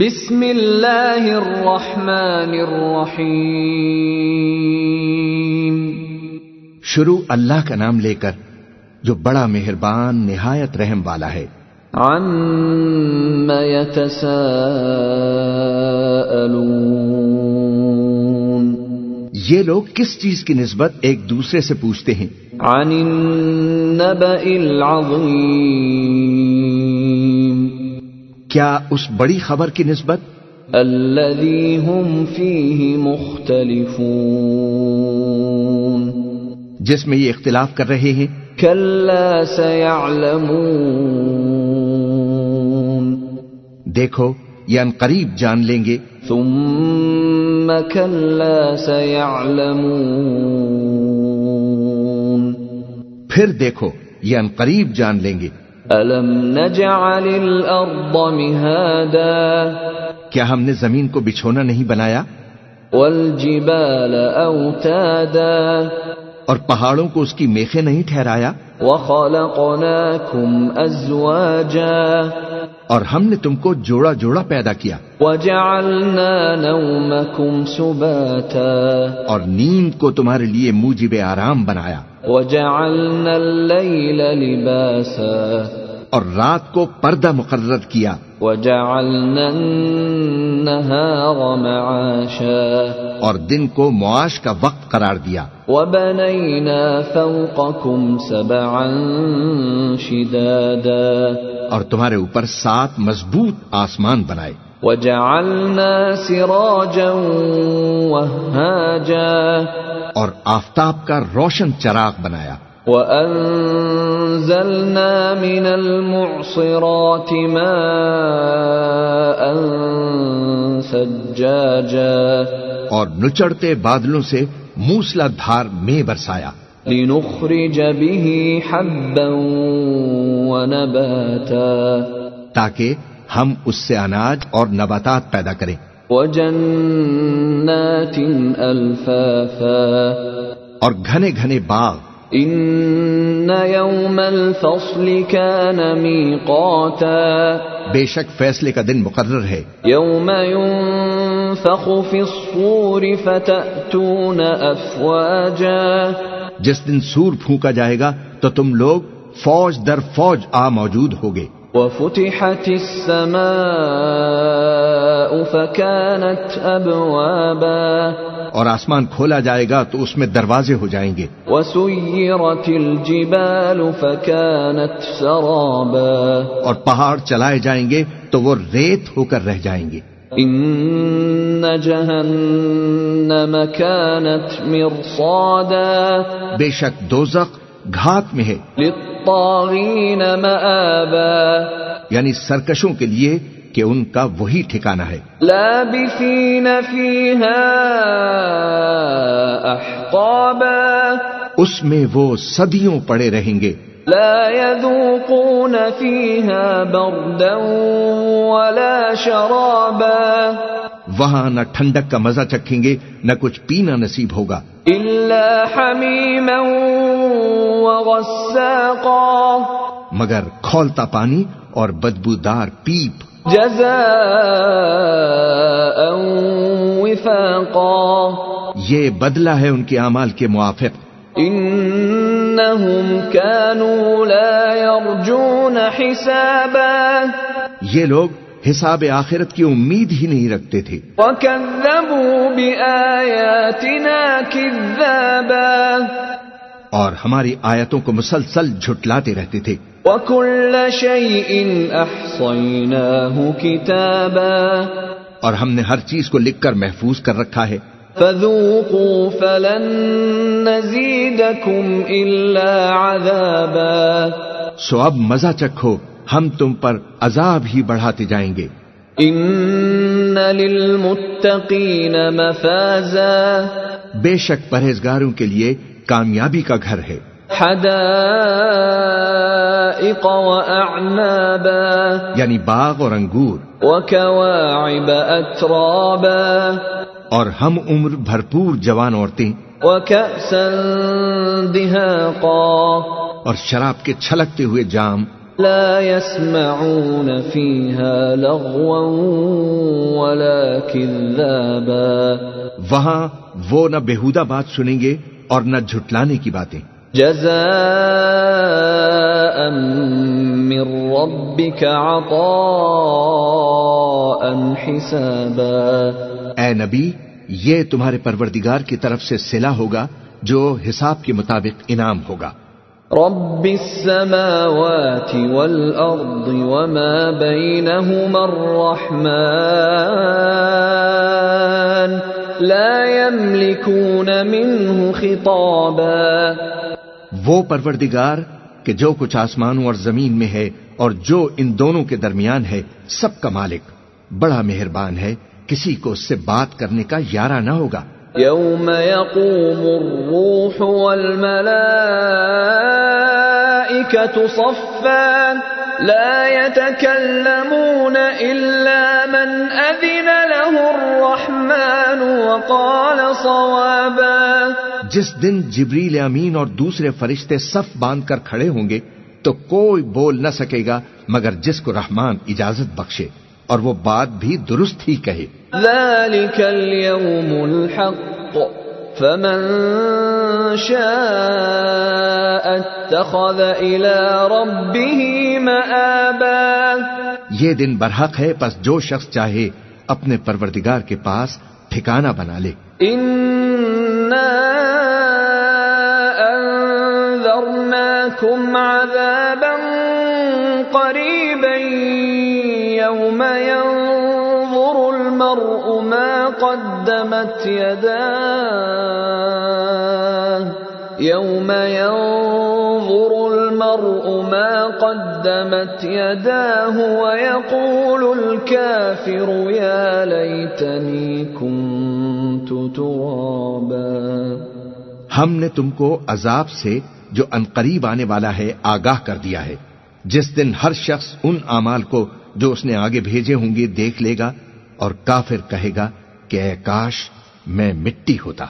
بسم اللہ الرحمن الرحیم۔ شروع اللہ کا نام لے کر جو بڑا مہربان نہایت رحم والا ہے۔ عم يتساءلون۔ یہ لوگ کس چیز کی نسبت ایک دوسرے سے پوچھتے ہیں؟ عن النبأ العظیم کیا اس بڑی خبر کی نسبت؟ الذي هم فيه مختلفون. جس میں یہ اختلاف کر رہے ہیں۔ كلا سيعلمون. دیکھو یہ ان قریب جان لیں گے۔ ثم كلا سيعلمون. پھر دیکھو یہ ان قریب جان لیں گے۔ ألم نجعل الأرض مهادا کیا ہم نے زمین کو بچھونا نہیں بنایا؟ والجبال أوتادا اور پہاڑوں کو اس کی میخیں نہیں ٹھہرایا؟ وخلقناكم أزواجا اور ہم نے تم کو جوڑا جوڑا پیدا کیا۔ وجعلنا نومكم سباتا اور نیند کو تمہارے لیے موجب آرام بنایا۔ وجعلنا الليل لباسا اور رات کو پردہ مقرر کیا۔ وجعلنا النهار معاشا۔ اور دن کو معاش کا وقت قرار دیا۔ وبنينا فوقكم سبعا شدادا۔ اور تمہارے اوپر سات مضبوط آسمان بنائے۔ وجعلنا سراجا وهاجا۔ اور آفتاب کا روشن چراغ بنایا۔ وأنزلنا من المعصرات ماء ثجاجا اور نچڑتے بادلوں سے موسلا دھار میں برسایا۔ لنخرج به حبا ونباتا تاکہ ہم اس سے اناج اور نباتات پیدا کریں۔ وجنات ألفافا اور گھنے گھنے باغ إن يوم الفصل كان ميقاتا بے شک فیصلے کا دن مقرر ہے۔ يوم ينفخ في الصور فتأتون أفواجا جس دن سور پھونکا جائے گا تو تم لوگ فوج در فوج آ موجود ہوگے۔ وفتحت السماء فكانت أبوابا اور آسمان کھولا جائے گا تو اس میں دروازے ہو جائیں گے۔ وسيرت الجبال فكانت سرابا اور پہاڑ چلائے جائیں گے تو وہ ریت ہو کر رہ جائیں گے۔ إن جهنم كانت مرصادا بے شک دوزخ گھات میں ہے۔ للطاغين مآبا یعنی سرکشوں کے لیے کہ ان کا وہی ٹھکانہ ہے۔ لابثين فيها أحقابا اس میں وہ صدیوں پڑے رہیں گے۔ لا يذوقون فيها بردا ولا شرابا۔ وہاں نہ ٹھنڈک کا مزہ چکھیں گے نہ کچھ پینا نصیب ہوگا۔ إلا حميما وغساقا مگر کھولتا پانی اور بدبودار پیپ۔ جزاء وفاقا. یہ بدلہ ہے ان کے اعمال کے موافق۔ إنهم كانوا لا يرجون حسابا. یہ لوگ حساب آخرت کی امید ہی نہیں رکھتے تھے۔ وكذبوا بآياتنا كذابا. اور ہماری آیتوں کو مسلسل جھٹلاتے رہتے تھے۔ وكل شيء أحصيناه كتابا اور ہم نے ہر چیز کو لکھ کر محفوظ کر رکھا ہے۔ فذوقوا فلن نزيدكم إلا عذابا سو اب مزہ چکھو ہم تم پر عذاب ہی بڑھاتے جائیں گے۔ إن للمتقين مفازا بے شک پرہیزگاروں کے لیے کامیابی کا گھر ہے۔ حدائق وأعنابا یعنی باغ اور انگور وكواعب أترابا اور ہم عمر بھرپور جوان عورتیں وكأسا دهاقا اور شراب کے چھلکتے ہوئے جام لا يسمعون فيها لغوا ولا كذابا وہاں وہ نہ بےحودہ بات سنیں گے اور نہ جھٹلانے کی باتیں۔ جزاء من ربك عطاء حسابا. اے نبی یہ تمہارے پروردگار کی طرف سے صلہ ہوگا جو حساب کے مطابق انعام ہوگا۔ رب السماوات والأرض وما بينهما الرحمن لا يملكون منه خطابا. وہ پروردگار کہ جو کچھ آسمانوں اور زمین میں ہے اور جو ان دونوں کے درمیان ہے، سب کا مالک۔ بڑا مہربان ہے، کسی کو اس سے بات کرنے کا یارہ نہ ہوگا۔ يوم يقوم الروح والملائكة صفا، لا يتكلمون إلا من أذن له الرحمن وقال صوابا. جس دن جبریل امین اور دوسرے فرشتے صف باندھ کر کھڑے ہوں گے تو کوئی بول نہ سکے گا مگر جس کو رحمان اجازت بخشے اور وہ بات بھی درست ہی کہے۔ ذلك اليوم الحق. فمن شاء اتخذ إلى ربه مآبا۔ یہ دن برحق ہے پس جو شخص چاہے اپنے پروردگار کے پاس ٹھکانہ بنا لے۔ إنا أنذرناكم عذابا قريبا يوم ينظر المرء ما قدمت يداه. يوم ينظر المرء ما قدمت يداه ويقول الكافر يا ليتني كنت ترابا. ہم نے تم کو عذاب سے جو انقریب آنے والا ہے آگاہ کر دیا ہے۔ جس دن ہر شخص ان اعمال کو جو اس نے آگے بھیجے ہوں گے دیکھ لے گا۔ اور کافر کہے گا کہ اے کاش میں مٹی ہوتا۔